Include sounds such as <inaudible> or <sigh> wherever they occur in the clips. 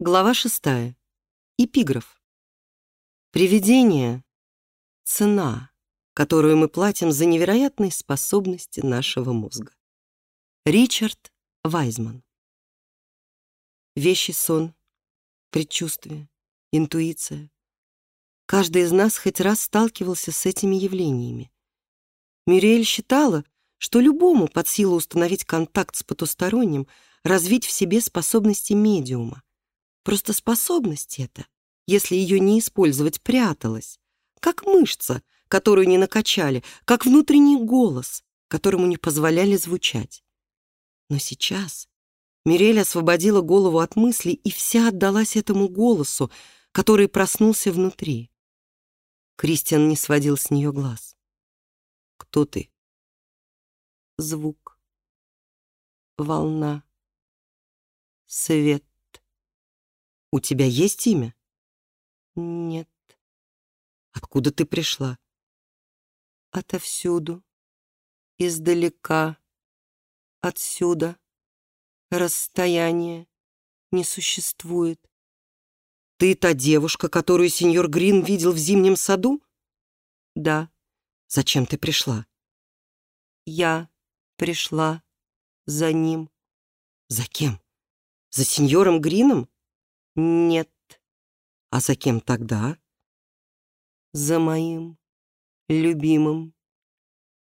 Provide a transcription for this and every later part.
Глава шестая. Эпиграф. Привидение — цена, которую мы платим за невероятные способности нашего мозга. Ричард Вайзман. Вещий сон, предчувствие, интуиция. Каждый из нас хоть раз сталкивался с этими явлениями. Мюриэль считала, что любому под силу установить контакт с потусторонним, развить в себе способности медиума. Просто способность эта, если ее не использовать, пряталась, как мышца, которую не накачали, как внутренний голос, которому не позволяли звучать. Но сейчас Мирель освободила голову от мыслей и вся отдалась этому голосу, который проснулся внутри. Кристиан не сводил с нее глаз. «Кто ты?» Звук. Волна. Свет. У тебя есть имя? Нет. Откуда ты пришла? Отовсюду. Издалека. Отсюда. Расстояние не существует. Ты та девушка, которую сеньор Грин видел в зимнем саду? Да. Зачем ты пришла? Я пришла за ним. За кем? За сеньором Грином? Нет. А за кем тогда? За моим любимым.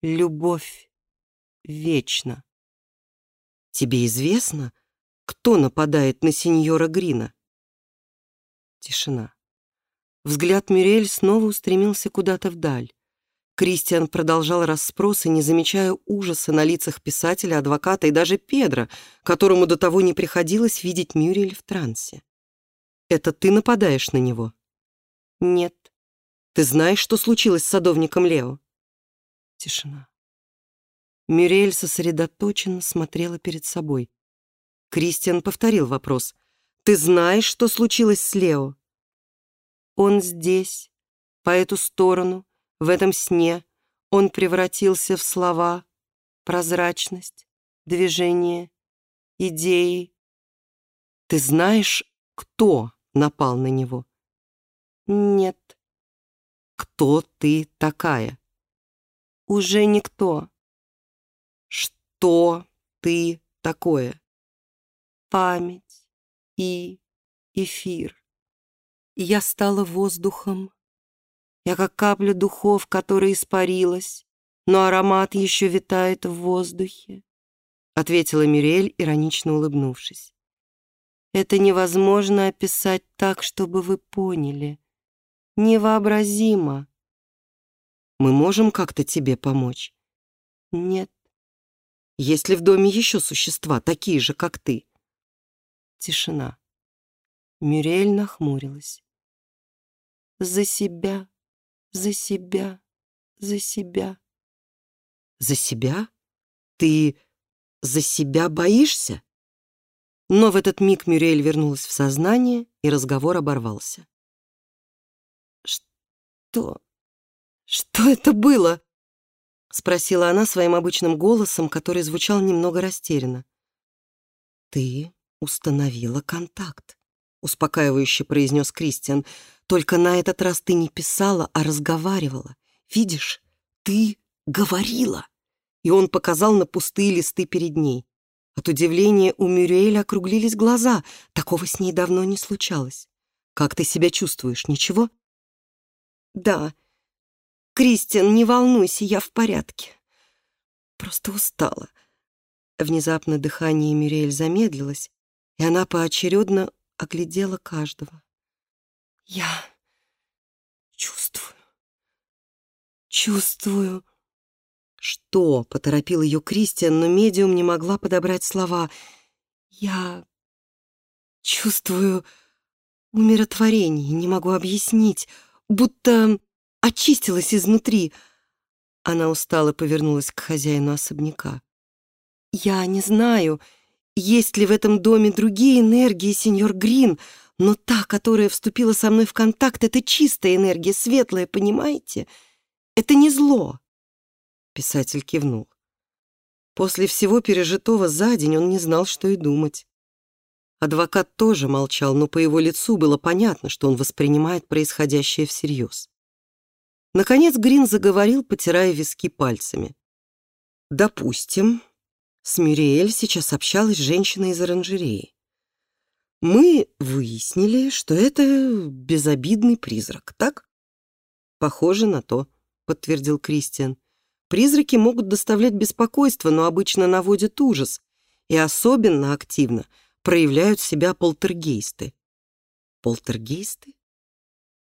Любовь вечна. Тебе известно, кто нападает на сеньора Грина? Тишина. Взгляд Мюрель снова устремился куда-то вдаль. Кристиан продолжал расспросы, не замечая ужаса на лицах писателя, адвоката и даже Педра, которому до того не приходилось видеть Мюрель в трансе. Это ты нападаешь на него? Нет. Ты знаешь, что случилось с садовником Лео? Тишина. Мюрель сосредоточенно смотрела перед собой. Кристиан повторил вопрос. «Ты знаешь, что случилось с Лео?» «Он здесь, по эту сторону, в этом сне. Он превратился в слова, прозрачность, движение, идеи. Ты знаешь, кто напал на него. Нет. Кто ты такая? Уже никто. Что ты такое? Память и эфир. Я стала воздухом. Я как капля духов, которая испарилась, но аромат еще витает в воздухе, ответила Мирель, иронично улыбнувшись. Это невозможно описать так, чтобы вы поняли. Невообразимо. Мы можем как-то тебе помочь? Нет. Есть ли в доме еще существа, такие же, как ты? Тишина. Мюрель нахмурилась. За себя, за себя, за себя. За себя? Ты за себя боишься? Но в этот миг Мюрель вернулась в сознание, и разговор оборвался. «Что? Что это было?» — спросила она своим обычным голосом, который звучал немного растерянно. «Ты установила контакт», — успокаивающе произнес Кристиан. «Только на этот раз ты не писала, а разговаривала. Видишь, ты говорила». И он показал на пустые листы перед ней. От удивления у Мюриэля округлились глаза. Такого с ней давно не случалось. «Как ты себя чувствуешь? Ничего?» «Да. Кристиан, не волнуйся, я в порядке. Просто устала». Внезапно дыхание Мюриэль замедлилось, и она поочередно оглядела каждого. «Я чувствую, чувствую...» «Что?» — поторопил ее Кристиан, но медиум не могла подобрать слова. «Я чувствую умиротворение, не могу объяснить, будто очистилась изнутри». Она устало повернулась к хозяину особняка. «Я не знаю, есть ли в этом доме другие энергии, сеньор Грин, но та, которая вступила со мной в контакт, это чистая энергия, светлая, понимаете? Это не зло». Писатель кивнул. После всего пережитого за день он не знал, что и думать. Адвокат тоже молчал, но по его лицу было понятно, что он воспринимает происходящее всерьез. Наконец Грин заговорил, потирая виски пальцами. «Допустим, с Мюриэль сейчас общалась женщина из оранжереи. Мы выяснили, что это безобидный призрак, так?» «Похоже на то», — подтвердил Кристиан. «Призраки могут доставлять беспокойство, но обычно наводят ужас, и особенно активно — проявляют себя полтергейсты. Полтергейсты?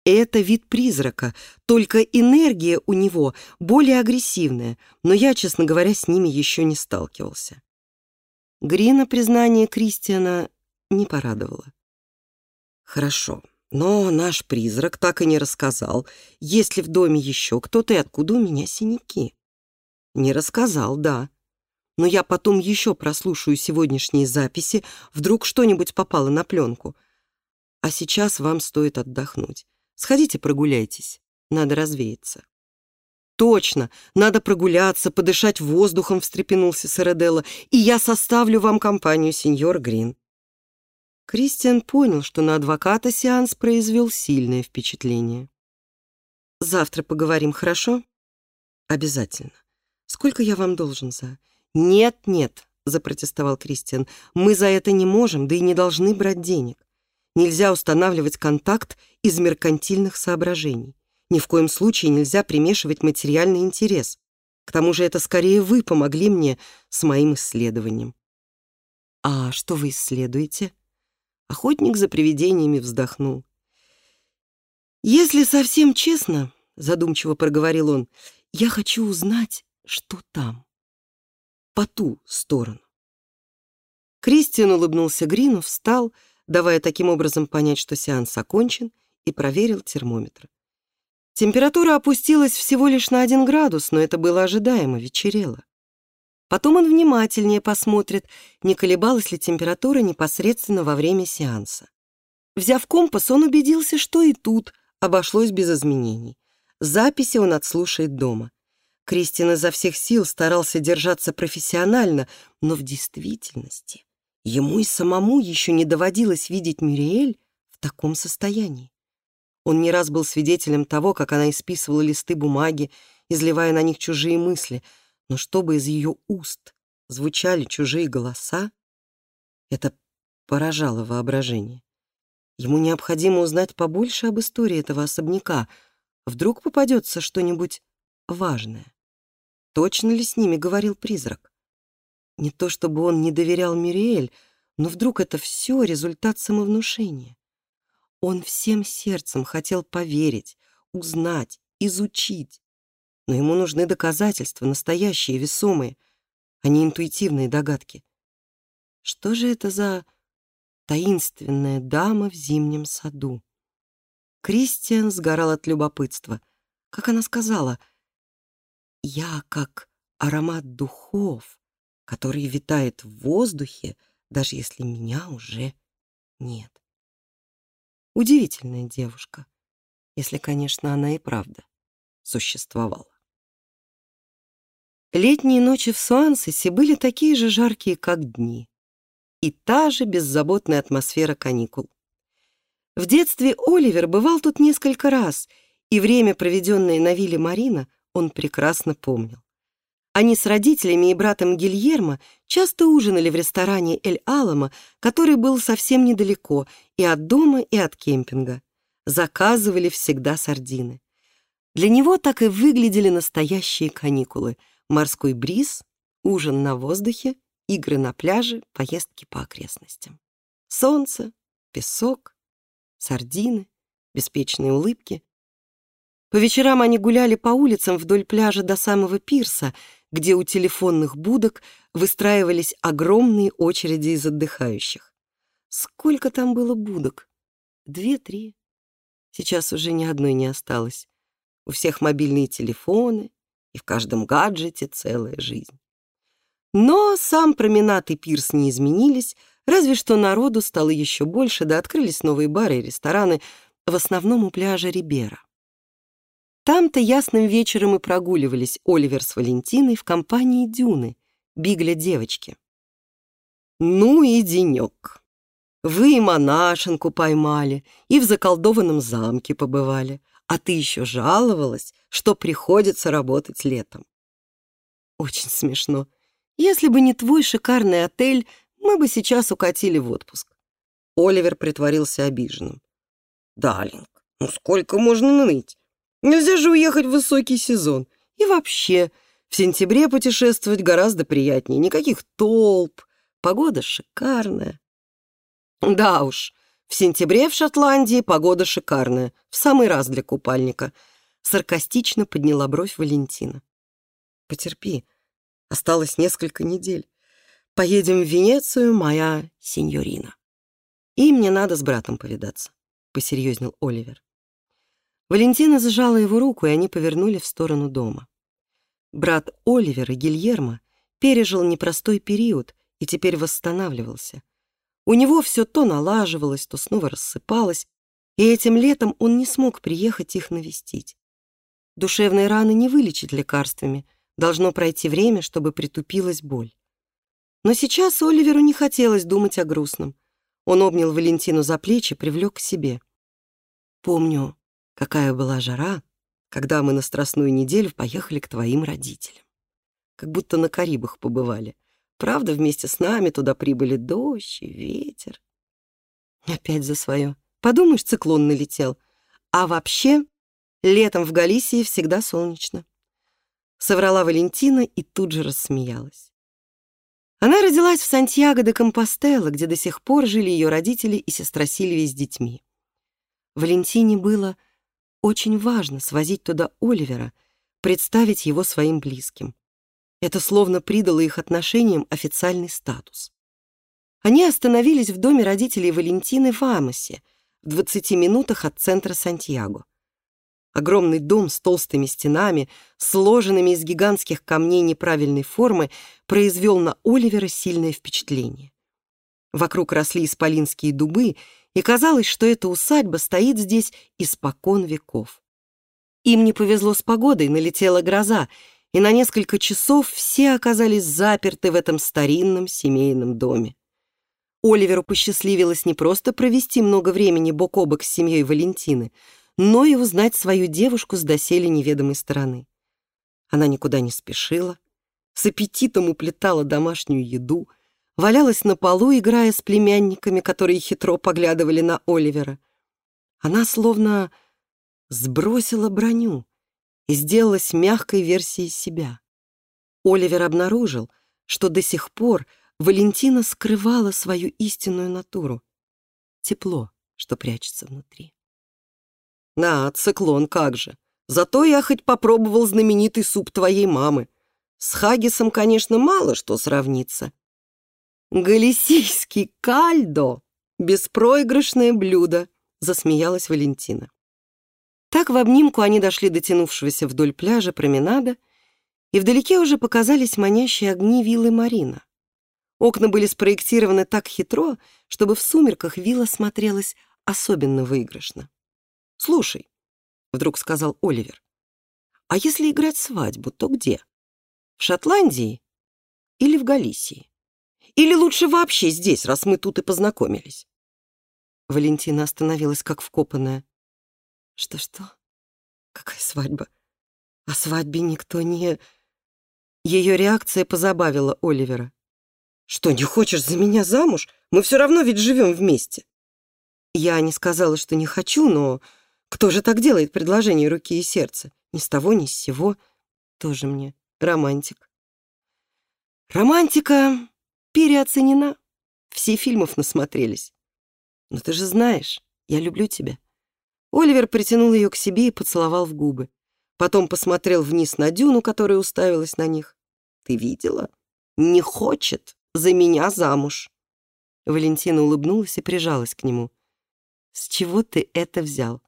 Это вид призрака, только энергия у него более агрессивная, но я, честно говоря, с ними еще не сталкивался. Грина признание Кристиана не порадовало. Хорошо, но наш призрак так и не рассказал, есть ли в доме еще кто-то и откуда у меня синяки. Не рассказал, да но я потом еще прослушаю сегодняшние записи, вдруг что-нибудь попало на пленку. А сейчас вам стоит отдохнуть. Сходите прогуляйтесь, надо развеяться». «Точно, надо прогуляться, подышать воздухом», — встрепенулся Сараделла, «и я составлю вам компанию, сеньор Грин». Кристиан понял, что на адвоката сеанс произвел сильное впечатление. «Завтра поговорим, хорошо?» «Обязательно. Сколько я вам должен за...» «Нет, нет», — запротестовал Кристиан, «мы за это не можем, да и не должны брать денег. Нельзя устанавливать контакт из меркантильных соображений. Ни в коем случае нельзя примешивать материальный интерес. К тому же это скорее вы помогли мне с моим исследованием». «А что вы исследуете?» Охотник за привидениями вздохнул. «Если совсем честно, — задумчиво проговорил он, — я хочу узнать, что там» по ту сторону. Кристиан улыбнулся Грину, встал, давая таким образом понять, что сеанс окончен, и проверил термометр. Температура опустилась всего лишь на один градус, но это было ожидаемо, вечерело. Потом он внимательнее посмотрит, не колебалась ли температура непосредственно во время сеанса. Взяв компас, он убедился, что и тут обошлось без изменений. Записи он отслушает дома. Кристин изо всех сил старался держаться профессионально, но в действительности ему и самому еще не доводилось видеть Мюриэль в таком состоянии. Он не раз был свидетелем того, как она исписывала листы бумаги, изливая на них чужие мысли, но чтобы из ее уст звучали чужие голоса, это поражало воображение. Ему необходимо узнать побольше об истории этого особняка. Вдруг попадется что-нибудь важное. Точно ли с ними говорил призрак? Не то чтобы он не доверял Мириэль, но вдруг это все результат самовнушения. Он всем сердцем хотел поверить, узнать, изучить. Но ему нужны доказательства, настоящие, весомые, а не интуитивные догадки. Что же это за таинственная дама в зимнем саду? Кристиан сгорал от любопытства. Как она сказала — я как аромат духов, который витает в воздухе, даже если меня уже нет. Удивительная девушка, если, конечно, она и правда существовала. Летние ночи в Суансесе были такие же жаркие, как дни, и та же беззаботная атмосфера каникул. В детстве Оливер бывал тут несколько раз, и время, проведенное на вилле Марина, он прекрасно помнил. Они с родителями и братом Гильермо часто ужинали в ресторане «Эль-Алама», который был совсем недалеко и от дома, и от кемпинга. Заказывали всегда сардины. Для него так и выглядели настоящие каникулы. Морской бриз, ужин на воздухе, игры на пляже, поездки по окрестностям. Солнце, песок, сардины, беспечные улыбки. По вечерам они гуляли по улицам вдоль пляжа до самого пирса, где у телефонных будок выстраивались огромные очереди из отдыхающих. Сколько там было будок? Две-три. Сейчас уже ни одной не осталось. У всех мобильные телефоны, и в каждом гаджете целая жизнь. Но сам променад и пирс не изменились, разве что народу стало еще больше, да открылись новые бары и рестораны, в основном у пляжа Рибера. Там-то ясным вечером и прогуливались Оливер с Валентиной в компании Дюны, Бигля девочки. Ну и денек. Вы и монашенку поймали, и в заколдованном замке побывали, а ты еще жаловалась, что приходится работать летом. Очень смешно. Если бы не твой шикарный отель, мы бы сейчас укатили в отпуск. Оливер притворился обиженным. «Далинг, ну сколько можно ныть? Нельзя же уехать в высокий сезон. И вообще, в сентябре путешествовать гораздо приятнее. Никаких толп, погода шикарная». «Да уж, в сентябре в Шотландии погода шикарная, в самый раз для купальника», саркастично подняла бровь Валентина. «Потерпи, осталось несколько недель. Поедем в Венецию, моя сеньорина». «И мне надо с братом повидаться», — посерьезнел Оливер. Валентина сжала его руку, и они повернули в сторону дома. Брат Оливера, Гильермо, пережил непростой период и теперь восстанавливался. У него все то налаживалось, то снова рассыпалось, и этим летом он не смог приехать их навестить. Душевные раны не вылечить лекарствами, должно пройти время, чтобы притупилась боль. Но сейчас Оливеру не хотелось думать о грустном — он обнял Валентину за плечи, привлек к себе. «Помню, какая была жара, когда мы на Страстную неделю поехали к твоим родителям. Как будто на Карибах побывали. Правда, вместе с нами туда прибыли дождь и ветер. Опять за свое. Подумаешь, циклон налетел. А вообще, летом в Галисии всегда солнечно. Соврала Валентина и тут же рассмеялась. Она родилась в Сантьяго де Компостелло, где до сих пор жили ее родители и сестра Сильвия с детьми. Валентине было очень важно свозить туда Оливера, представить его своим близким. Это словно придало их отношениям официальный статус. Они остановились в доме родителей Валентины в Амосе, в 20 минутах от центра Сантьяго. Огромный дом с толстыми стенами, сложенными из гигантских камней неправильной формы, произвел на Оливера сильное впечатление. Вокруг росли исполинские дубы, и казалось, что эта усадьба стоит здесь испокон веков. Им не повезло с погодой, налетела гроза, и на несколько часов все оказались заперты в этом старинном семейном доме. Оливеру посчастливилось не просто провести много времени бок о бок с семьей Валентины — но и узнать свою девушку с доселе неведомой стороны. Она никуда не спешила, с аппетитом уплетала домашнюю еду, валялась на полу, играя с племянниками, которые хитро поглядывали на Оливера. Она словно сбросила броню и сделалась мягкой версией себя. Оливер обнаружил, что до сих пор Валентина скрывала свою истинную натуру. Тепло, что прячется внутри. «На, циклон, как же. Зато я хоть попробовал знаменитый суп твоей мамы. С хагисом, конечно, мало что сравнится. Галисийский кальдо — беспроигрышное блюдо», — засмеялась Валентина. Так в обнимку они дошли до тянувшегося вдоль пляжа променада, и вдалеке уже показались манящие огни виллы Марина. Окна были спроектированы так хитро, чтобы в сумерках вилла смотрелась особенно выигрышно. «Слушай», — вдруг сказал Оливер, «а если играть свадьбу, то где? В Шотландии или в Галисии? Или лучше вообще здесь, раз мы тут и познакомились?» Валентина остановилась как вкопанная. «Что-что? Какая свадьба? О свадьбе никто не...» Ее реакция позабавила Оливера. «Что, не хочешь за меня замуж? Мы все равно ведь живем вместе». Я не сказала, что не хочу, но кто же так делает предложение руки и сердца? Ни с того, ни с сего. Тоже мне романтик. Романтика переоценена. Все фильмов насмотрелись. Но ты же знаешь, я люблю тебя. Оливер притянул ее к себе и поцеловал в губы. Потом посмотрел вниз на дюну, которая уставилась на них. Ты видела? Не хочет за меня замуж. Валентина улыбнулась и прижалась к нему. С чего ты это взял?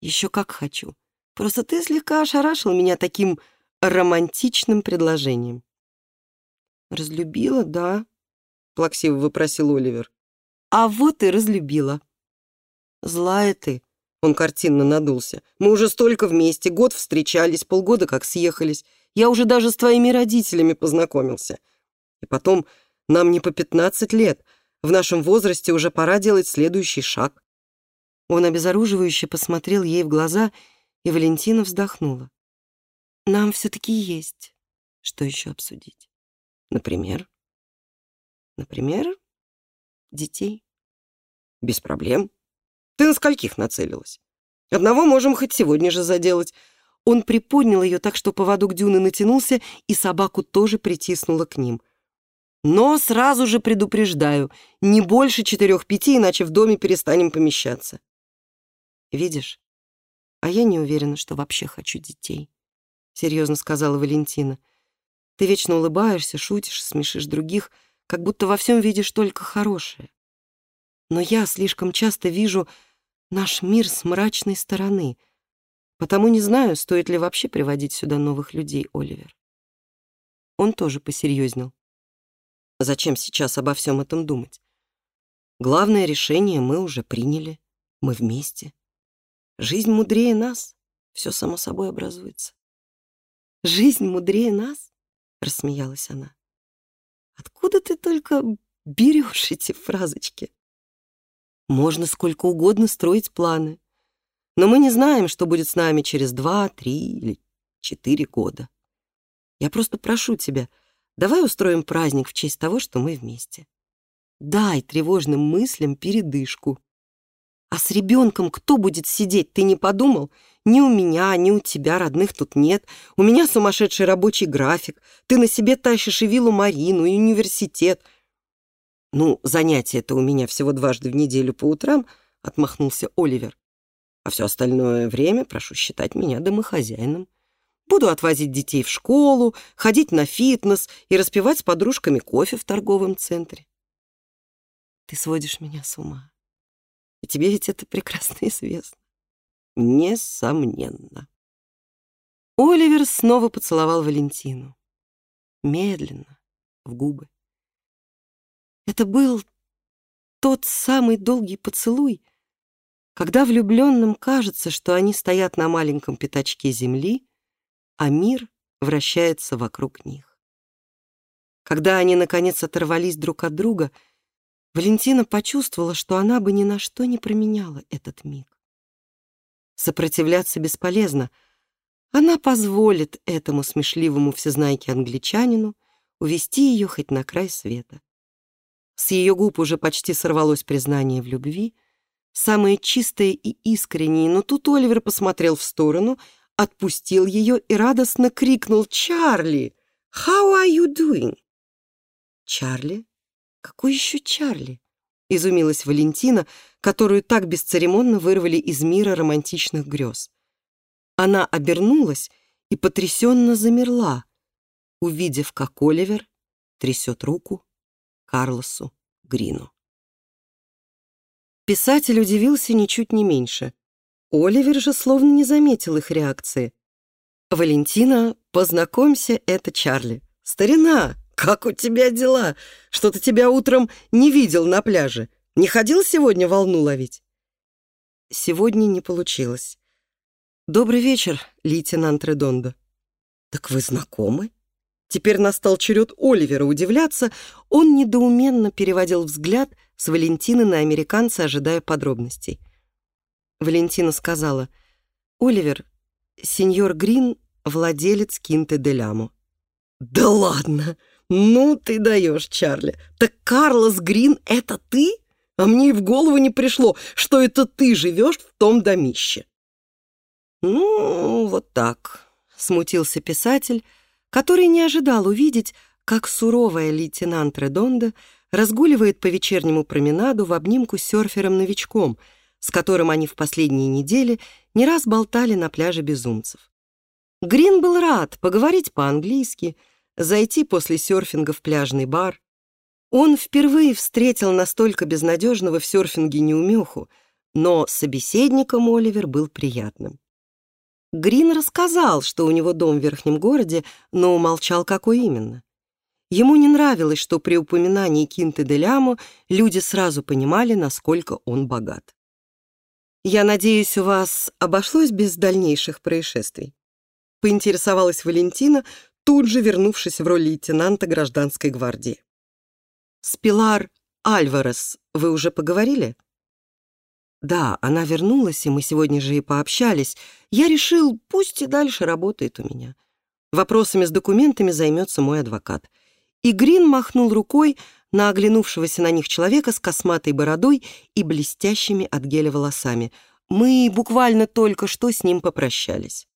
Еще как хочу. Просто ты слегка ошарашил меня таким романтичным предложением. «Разлюбила, да?» — плаксиво выпросил Оливер. «А вот и разлюбила». «Злая ты», — он картинно надулся. «Мы уже столько вместе, год встречались, полгода как съехались. Я уже даже с твоими родителями познакомился. И потом, нам не по пятнадцать лет. В нашем возрасте уже пора делать следующий шаг. Он обезоруживающе посмотрел ей в глаза, и Валентина вздохнула. Нам все-таки есть что еще обсудить. Например? Например, детей. Без проблем. Ты на скольких нацелилась? Одного можем хоть сегодня же заделать. Он приподнял ее так, что поводок дюны натянулся, и собаку тоже притиснула к ним. Но сразу же предупреждаю, не больше четырех-пяти, иначе в доме перестанем помещаться. Видишь, а я не уверена, что вообще хочу детей, серьезно сказала Валентина. Ты вечно улыбаешься, шутишь, смешишь других, как будто во всем видишь только хорошее. Но я слишком часто вижу наш мир с мрачной стороны, потому не знаю, стоит ли вообще приводить сюда новых людей, Оливер. Он тоже посерьезнел. Зачем сейчас обо всем этом думать? Главное решение мы уже приняли. Мы вместе. Жизнь мудрее нас. Все само собой образуется. Жизнь мудрее нас? Рассмеялась она. Откуда ты только берешь эти фразочки? Можно сколько угодно строить планы. Но мы не знаем, что будет с нами через два, три или четыре года. Я просто прошу тебя — Давай устроим праздник в честь того, что мы вместе. Дай тревожным мыслям передышку. А с ребенком кто будет сидеть, ты не подумал? Ни у меня, ни у тебя родных тут нет. У меня сумасшедший рабочий график. Ты на себе тащишь и виллу Марину, и университет. Ну, занятие это у меня всего дважды в неделю по утрам, отмахнулся Оливер. А все остальное время прошу считать меня домохозяином. Буду отвозить детей в школу, ходить на фитнес и распивать с подружками кофе в торговом центре. Ты сводишь меня с ума. И тебе ведь это прекрасно <laughs> известно. Несомненно. Оливер снова поцеловал Валентину. Медленно, в губы. Это был тот самый долгий поцелуй, когда влюбленным кажется, что они стоят на маленьком пятачке земли, а мир вращается вокруг них. Когда они, наконец, оторвались друг от друга, Валентина почувствовала, что она бы ни на что не променяла этот миг. Сопротивляться бесполезно. Она позволит этому смешливому всезнайке англичанину увести ее хоть на край света. С ее губ уже почти сорвалось признание в любви, самое чистое и искреннее, но тут Оливер посмотрел в сторону, отпустил ее и радостно крикнул «Чарли! How are you doing?» «Чарли? Какой еще Чарли?» — изумилась Валентина, которую так бесцеремонно вырвали из мира романтичных грез. Она обернулась и потрясенно замерла, увидев, как Оливер трясет руку Карлосу Грину. Писатель удивился ничуть не меньше — Оливер же словно не заметил их реакции. «Валентина, познакомься, это Чарли. Старина, как у тебя дела? Что-то тебя утром не видел на пляже. Не ходил сегодня волну ловить?» Сегодня не получилось. «Добрый вечер, лейтенант Редондо». «Так вы знакомы?» Теперь настал черед Оливера удивляться. Он недоуменно переводил взгляд с Валентины на американца, ожидая подробностей. Валентина сказала, «Оливер, сеньор Грин — владелец Кинты де Лямо». «Да ладно! Ну ты даешь, Чарли! Так Карлос Грин — это ты? А мне и в голову не пришло, что это ты живешь в том домище». «Ну, вот так», — смутился писатель, который не ожидал увидеть, как суровая лейтенант Редонда разгуливает по вечернему променаду в обнимку с серфером-новичком — с которым они в последние недели не раз болтали на пляже безумцев. Грин был рад поговорить по-английски, зайти после серфинга в пляжный бар. Он впервые встретил настолько безнадежного в серфинге неумеху, но собеседником Оливер был приятным. Грин рассказал, что у него дом в верхнем городе, но умолчал, какой именно. Ему не нравилось, что при упоминании Кинты де Лямо люди сразу понимали, насколько он богат. «Я надеюсь, у вас обошлось без дальнейших происшествий?» Поинтересовалась Валентина, тут же вернувшись в роль лейтенанта гражданской гвардии. С Пилар Альварес вы уже поговорили?» «Да, она вернулась, и мы сегодня же и пообщались. Я решил, пусть и дальше работает у меня. Вопросами с документами займется мой адвокат». И Грин махнул рукой на оглянувшегося на них человека с косматой бородой и блестящими от геля волосами. Мы буквально только что с ним попрощались.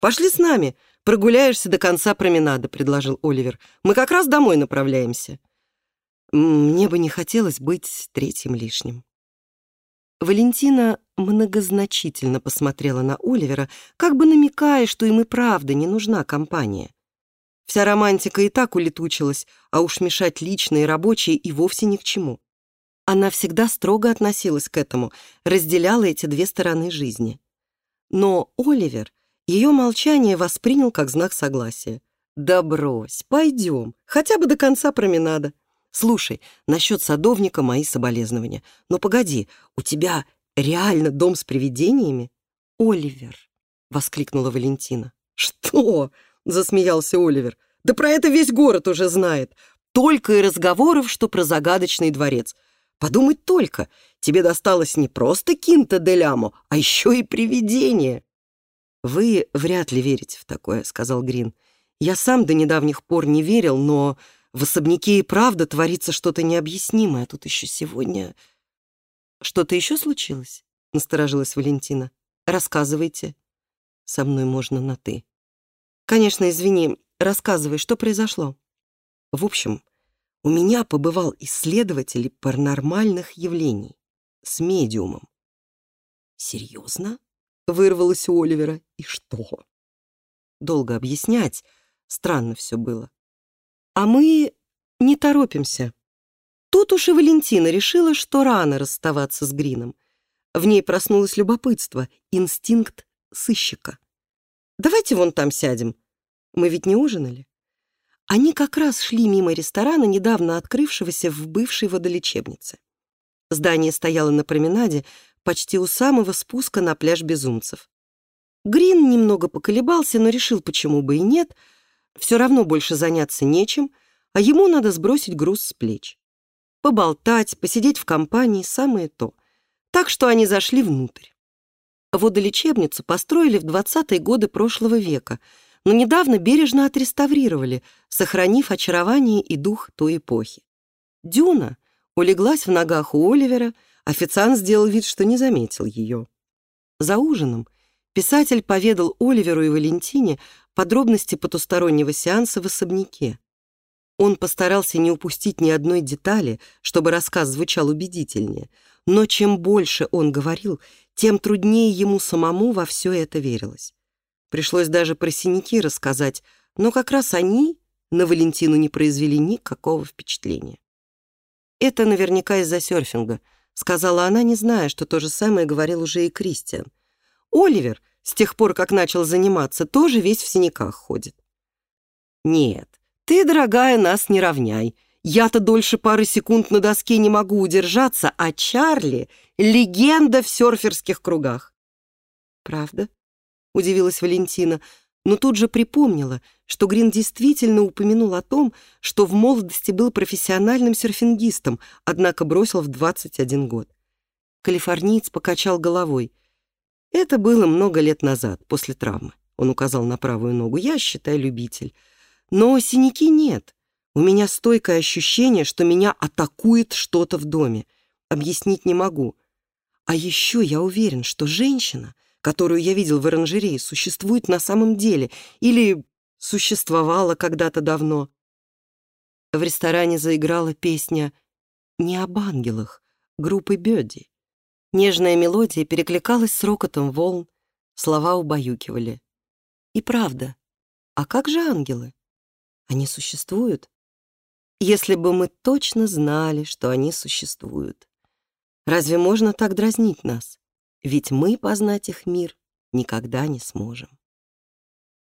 «Пошли с нами, прогуляешься до конца променада», — предложил Оливер. «Мы как раз домой направляемся». Мне бы не хотелось быть третьим лишним. Валентина многозначительно посмотрела на Оливера, как бы намекая, что им и правда не нужна компания. Вся романтика и так улетучилась, а уж мешать личное и рабочее и вовсе ни к чему. Она всегда строго относилась к этому, разделяла эти две стороны жизни. Но Оливер ее молчание воспринял как знак согласия. «Да брось, пойдем, хотя бы до конца променада. Слушай, насчет садовника мои соболезнования. Но погоди, у тебя реально дом с привидениями?» «Оливер!» — воскликнула Валентина. «Что?» — засмеялся Оливер. «Да про это весь город уже знает. Только и разговоров, что про загадочный дворец. Подумать только, тебе досталось не просто кинта де лямо, а еще и привидение». «Вы вряд ли верите в такое», — сказал Грин. «Я сам до недавних пор не верил, но в особняке и правда творится что-то необъяснимое. Тут еще сегодня...» «Что-то еще случилось?» — насторожилась Валентина. «Рассказывайте. Со мной можно на «ты». «Конечно, извини. Рассказывай, что произошло?» «В общем, у меня побывал исследователь паранормальных явлений с медиумом». «Серьезно?» — вырвалось у Оливера. «И что?» Долго объяснять. Странно все было. А мы не торопимся. Тут уж и Валентина решила, что рано расставаться с Грином. В ней проснулось любопытство, инстинкт сыщика. «Давайте вон там сядем. Мы ведь не ужинали». Они как раз шли мимо ресторана, недавно открывшегося в бывшей водолечебнице. Здание стояло на променаде, почти у самого спуска на пляж безумцев. Грин немного поколебался, но решил, почему бы и нет — все равно больше заняться нечем, а ему надо сбросить груз с плеч. Поболтать, посидеть в компании — самое то. Так что они зашли внутрь. Водолечебницу построили в 20-е годы прошлого века, но недавно бережно отреставрировали, сохранив очарование и дух той эпохи. Дюна улеглась в ногах у Оливера, официант сделал вид, что не заметил ее. За ужином писатель поведал Оливеру и Валентине подробности потустороннего сеанса в особняке. Он постарался не упустить ни одной детали, чтобы рассказ звучал убедительнее, но чем больше он говорил, тем труднее ему самому во все это верилось. Пришлось даже про синяки рассказать, но как раз они на Валентину не произвели никакого впечатления. «Это наверняка из-за серфинга», — сказала она, не зная, что то же самое говорил уже и Кристиан. «Оливер с тех пор, как начал заниматься, тоже весь в синяках ходит. Нет, ты, дорогая, нас не равняй. Я-то дольше пары секунд на доске не могу удержаться, а Чарли — легенда в серферских кругах. Правда? Удивилась Валентина, но тут же припомнила, что Грин действительно упомянул о том, что в молодости был профессиональным серфингистом, однако бросил в 21 год. Калифорниец покачал головой — это было много лет назад, после травмы. Он указал на правую ногу. Я, считаю, любитель. Но синяки нет. У меня стойкое ощущение, что меня атакует что-то в доме. Объяснить не могу. А еще я уверен, что женщина, которую я видел в оранжерее, существует на самом деле или существовала когда-то давно. В ресторане заиграла песня «Не об ангелах» группы Бёдди. Нежная мелодия перекликалась с рокотом волн, слова убаюкивали. И правда, а как же ангелы? Они существуют? Если бы мы точно знали, что они существуют. Разве можно так дразнить нас? Ведь мы познать их мир никогда не сможем.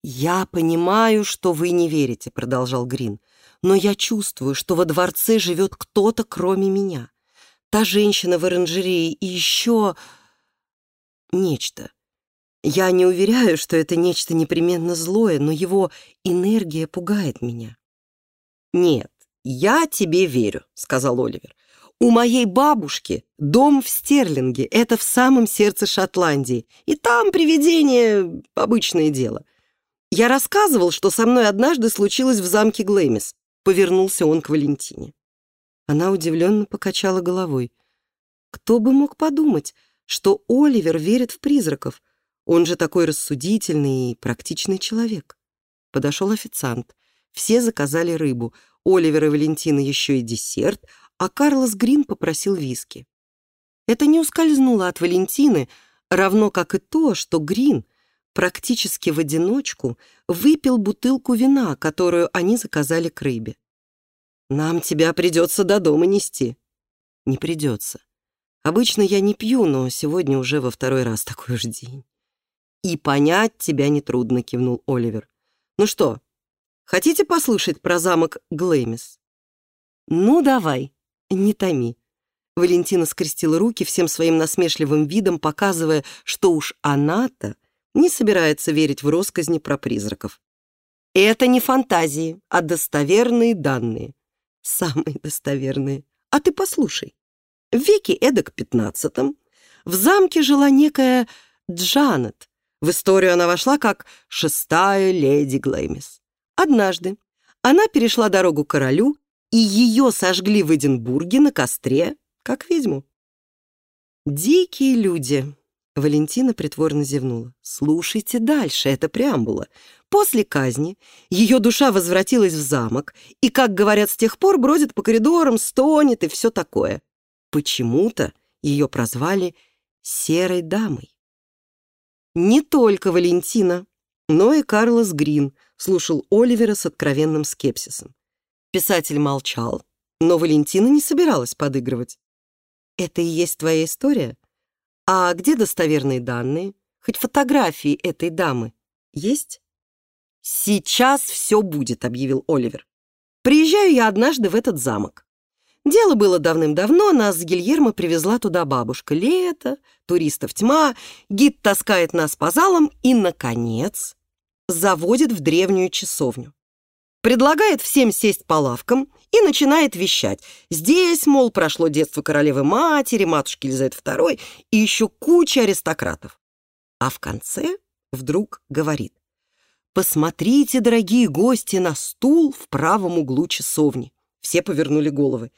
«Я понимаю, что вы не верите», — продолжал Грин, «но я чувствую, что во дворце живет кто-то, кроме меня та женщина в оранжерее и еще нечто. Я не уверяю, что это нечто непременно злое, но его энергия пугает меня. «Нет, я тебе верю», — сказал Оливер. У моей бабушки дом в Стерлинге, это в самом сердце Шотландии, и там привидение — обычное дело. Я рассказывал, что со мной однажды случилось в замке Глэмис. Повернулся он к Валентине. Она удивленно покачала головой. Кто бы мог подумать, что Оливер верит в призраков? Он же такой рассудительный и практичный человек. Подошел официант. Все заказали рыбу. Оливер и Валентина еще и десерт, а Карлос Грин попросил виски. Это не ускользнуло от Валентины, равно как и то, что Грин практически в одиночку выпил бутылку вина, которую они заказали к рыбе. «Нам тебя придется до дома нести». «Не придется. Обычно я не пью, но сегодня уже во второй раз такой уж день». «И понять тебя нетрудно», — кивнул Оливер. «Ну что, хотите послушать про замок Глэмис?» «Ну, давай», «Не томи». Валентина скрестила руки всем своим насмешливым видом, показывая, что уж она-то не собирается верить в росказни про призраков. Это не фантазии, а достоверные данные. Самые достоверные. А ты послушай. В веке эдак пятнадцатом в замке жила некая Джанет. В историю она вошла как шестая леди Глэмис. Однажды она перешла дорогу королю и ее сожгли в Эдинбурге на костре, как ведьму. «Дикие люди!» — Валентина притворно зевнула. «Слушайте дальше, это преамбула. После казни ее душа возвратилась в замок, и, как говорят, с тех пор бродит по коридорам, стонет и все такое. Почему-то ее прозвали «серой дамой». Не только Валентина, но и Карлос Грин слушал Оливера с откровенным скепсисом. Писатель молчал, но Валентина не собиралась подыгрывать. «Это и есть твоя история? А где достоверные данные? Хоть фотографии этой дамы есть?» «Сейчас все будет», — объявил Оливер. «Приезжаю я однажды в этот замок. Дело было давным-давно, нас с Гильермо привезла туда бабушка. Лето, туристов тьма, гид таскает нас по залам и, наконец, заводит в древнюю часовню предлагает всем сесть по лавкам и начинает вещать. Здесь, мол, прошло детство королевы-матери, матушки Елизаветы II и еще куча аристократов. А в конце вдруг говорит, «Посмотрите, дорогие гости, на стул в правом углу часовни». Все повернули головы.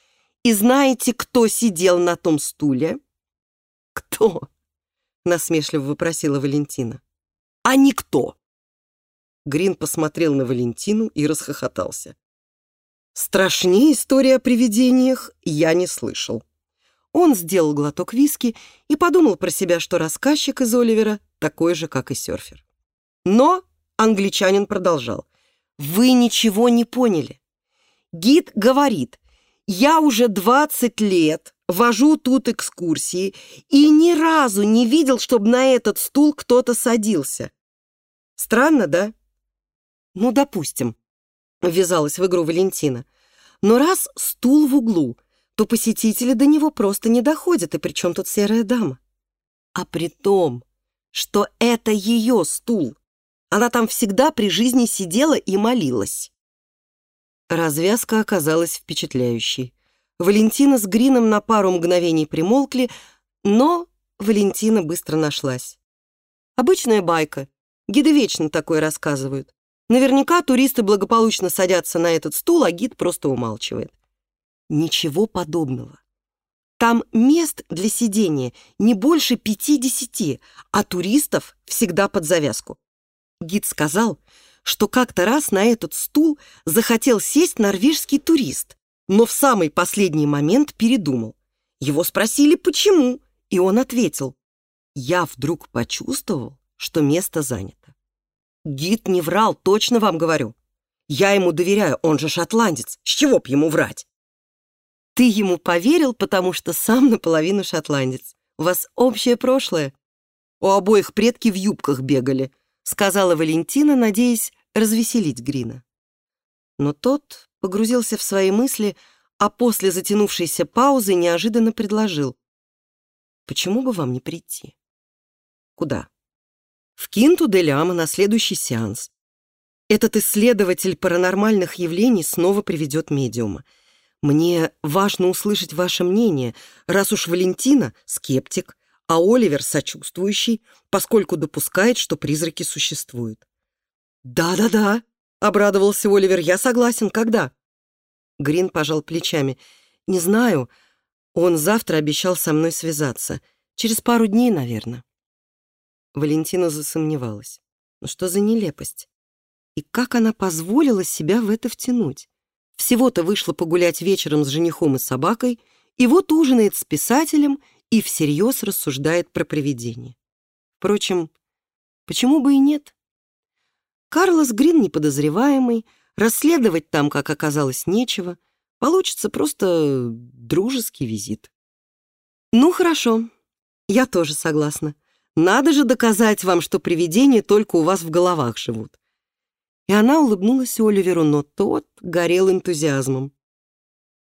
«И знаете, кто сидел на том стуле?» «Кто?» — насмешливо вопросила Валентина. «А никто!» Грин посмотрел на Валентину и расхохотался. Страшнее история о привидениях я не слышал. Он сделал глоток виски и подумал про себя, что рассказчик из Оливера такой же, как и серфер. Но англичанин продолжал. «Вы ничего не поняли. Гид говорит, я уже 20 лет вожу тут экскурсии и ни разу не видел, чтобы на этот стул кто-то садился. Странно, да? Ну, допустим, ввязалась в игру Валентина. Но раз стул в углу, то посетители до него просто не доходят, и при чем тут серая дама? А при том, что это ее стул. Она там всегда при жизни сидела и молилась. Развязка оказалась впечатляющей. Валентина с Грином на пару мгновений примолкли, но Валентина быстро нашлась. Обычная байка. Гиды вечно такое рассказывают. Наверняка туристы благополучно садятся на этот стул, а гид просто умалчивает. Ничего подобного. Там мест для сидения не больше пяти-десяти, а туристов всегда под завязку. Гид сказал, что как-то раз на этот стул захотел сесть норвежский турист, но в самый последний момент передумал. Его спросили, почему, и он ответил, «Я вдруг почувствовал, что место занято». Гид не врал, точно вам говорю. Я ему доверяю, он же шотландец. С чего б ему врать? Ты ему поверил, потому что сам наполовину шотландец. У вас общее прошлое. У обоих предки в юбках бегали, сказала Валентина, надеясь развеселить Грина. Но тот погрузился в свои мысли, а после затянувшейся паузы неожиданно предложил. «Почему бы вам не прийти?» «Куда?» В Кинту де Ляма на следующий сеанс. Этот исследователь паранормальных явлений снова приведет медиума. Мне важно услышать ваше мнение, раз уж Валентина — скептик, а Оливер — сочувствующий, поскольку допускает, что призраки существуют. «Да-да-да», — обрадовался Оливер, — «я согласен. Когда?» Грин пожал плечами. «Не знаю. Он завтра обещал со мной связаться. Через пару дней, наверное». Валентина засомневалась. Ну что за нелепость? И как она позволила себя в это втянуть? Всего-то вышла погулять вечером с женихом и собакой, и вот ужинает с писателем и всерьез рассуждает про привидение. Впрочем, почему бы и нет? Карлос Грин неподозреваемый, расследовать там, как оказалось, нечего, получится просто дружеский визит. Ну, хорошо, я тоже согласна. Надо же доказать вам, что привидения только у вас в головах живут. И она улыбнулась Оливеру, но тот горел энтузиазмом.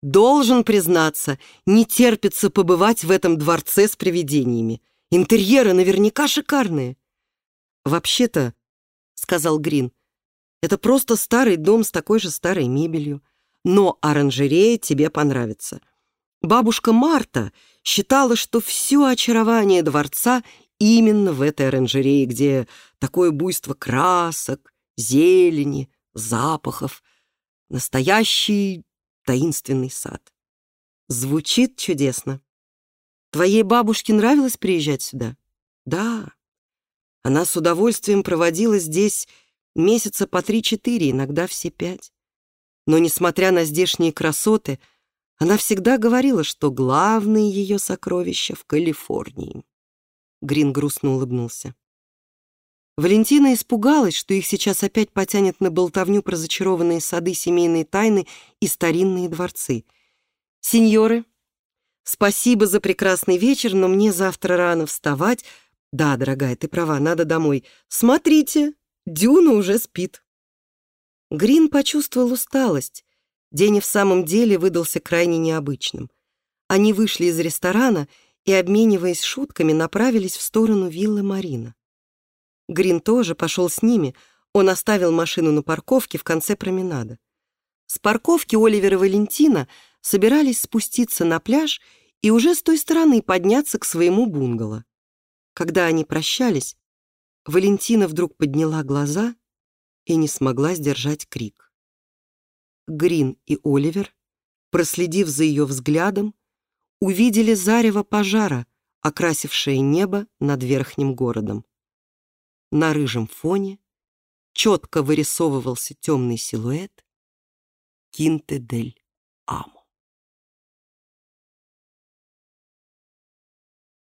«Должен признаться, не терпится побывать в этом дворце с привидениями. Интерьеры наверняка шикарные». «Вообще-то», — сказал Грин, — «это просто старый дом с такой же старой мебелью. Но оранжерея тебе понравится. Бабушка Марта считала, что все очарование дворца именно в этой оранжерее, где такое буйство красок, зелени, запахов. Настоящий таинственный сад. Звучит чудесно. Твоей бабушке нравилось приезжать сюда? Да. Она с удовольствием проводила здесь месяца по три-четыре, иногда все пять. Но, несмотря на здешние красоты, она всегда говорила, что главные ее сокровища в Калифорнии. Грин грустно улыбнулся. Валентина испугалась, что их сейчас опять потянет на болтовню про зачарованные сады, семейные тайны и старинные дворцы. «Сеньоры, спасибо за прекрасный вечер, но мне завтра рано вставать. Да, дорогая, ты права, надо домой. Смотрите, Дюна уже спит». Грин почувствовал усталость. День и в самом деле выдался крайне необычным. Они вышли из ресторана и, обмениваясь шутками, направились в сторону виллы Марина. Грин тоже пошел с ними. Он оставил машину на парковке в конце променада. С парковки Оливер и Валентина собирались спуститься на пляж и уже с той стороны подняться к своему бунгало. Когда они прощались, Валентина вдруг подняла глаза и не смогла сдержать крик. Грин и Оливер, проследив за ее взглядом, увидели зарево пожара, окрасившее небо над верхним городом. На рыжем фоне четко вырисовывался темный силуэт Кинте-дель-Ам.